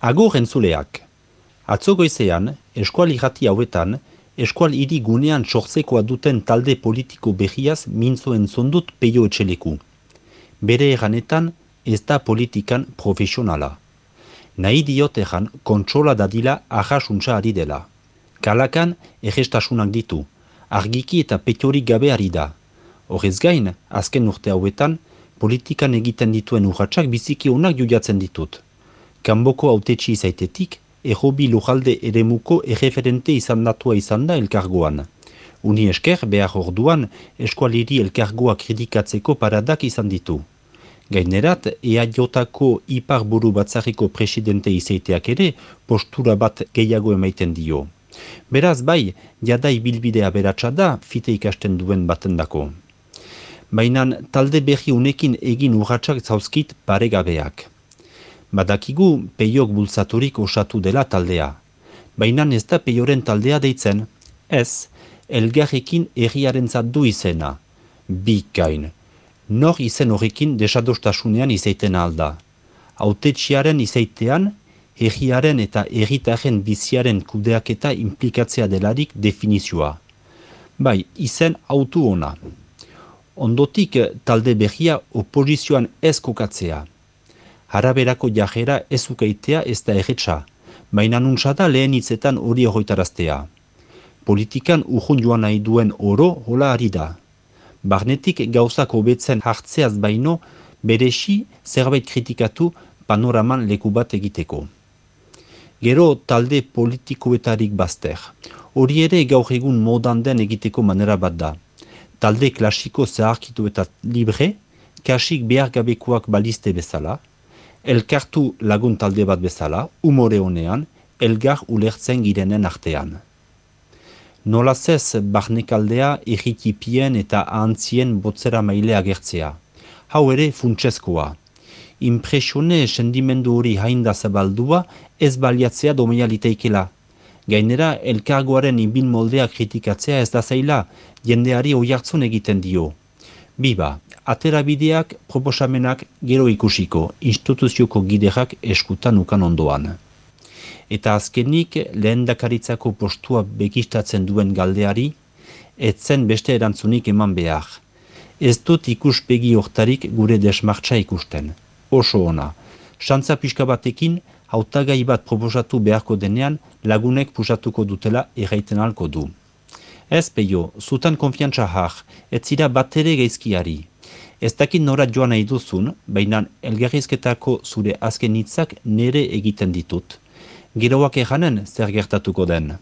Agur entzuleak. Atzo goizean, eskual irrati hauetan, eskual hiri gunean sortzekoa duten talde politiko behiaz mintzo entzondut peio etxeleku. Bere eranetan, ez da politikan profesionala. Nahi diot egan kontsola dadila ahasuntza ari dela. Kalakan egestasunak ditu, argiki eta petiorik gabe ari da. Horrez gain, azken urte hauetan, politikan egiten dituen urratsak biziki honak juiatzen ditut kanboko autetxi izaitetik, errobi lujalde eremuko erreferente izan datua izan da elkargoan. Uni esker, behar orduan, eskualiri elkargoa kritikatzeko paradak izan ditu. Gainerat, ea jotako ipar buru batzarriko presidente izaiteak ere, postura bat gehiago emaiten dio. Beraz, bai, jadai bilbidea beratsa da, fite ikasten duen batendako. Baina talde berri unekin egin urratsak zauzkit paregabeak. Badakigu peiok bultzaturik osatu dela taldea. Baina ez da peioren taldea deitzen. Ez, elgarrekin erriaren du izena. Bikain. Nor izen horrekin desadostasunean izaiten alda. Autetxiaren izaitean, erriaren eta erritaren biziaren kudeaketa implikatzea delarik definizioa. Bai, izen autu ona. Ondotik talde berria opozizioan ez kokatzea haraberako jajera ez ukeitea ez da erretxa, baina nuntza da lehen hitzetan hori horretaraztea. Politikan urjun joan nahi duen oro hola ari da. Barnetik gauzak hobetzen hartzeaz baino, beresi zerbait kritikatu panoraman leku bat egiteko. Gero talde politikoetarik bazter. Hori ere gaur egun modan den egiteko manera bat da. Talde klasiko zaharkitu eta libre, kasik behar gabekoak balizte bezala, elkartu lagun talde bat bezala, umore honean, elgar ulertzen girenen artean. Nolazez barnekaldea erritipien eta ahantzien botzera maile agertzea. Hau ere funtsezkoa. Impresione sendimendu hori hainda zabaldua ez baliatzea domea. Gainera, elkargoaren inbin moldea kritikatzea ez da zaila, jendeari oiartzun egiten dio. Biba, aterabideak proposamenak gero ikusiko, instituzioko giderak eskutan ukan ondoan. Eta azkenik lehen dakaritzako postua bekistatzen duen galdeari, etzen beste erantzunik eman behar. Ez dut ikuspegi hortarik gure desmartza ikusten. Oso ona. Santza pixka batekin, hautagai bat proposatu beharko denean lagunek pusatuko dutela erraiten alko du. Ez peio, zutan konfiantza har, ez zira bat ere geizkiari. Ez dakit nora joan nahi duzun, baina elgarrizketako zure azken hitzak nere egiten ditut. Geroak eganen zer gertatuko den.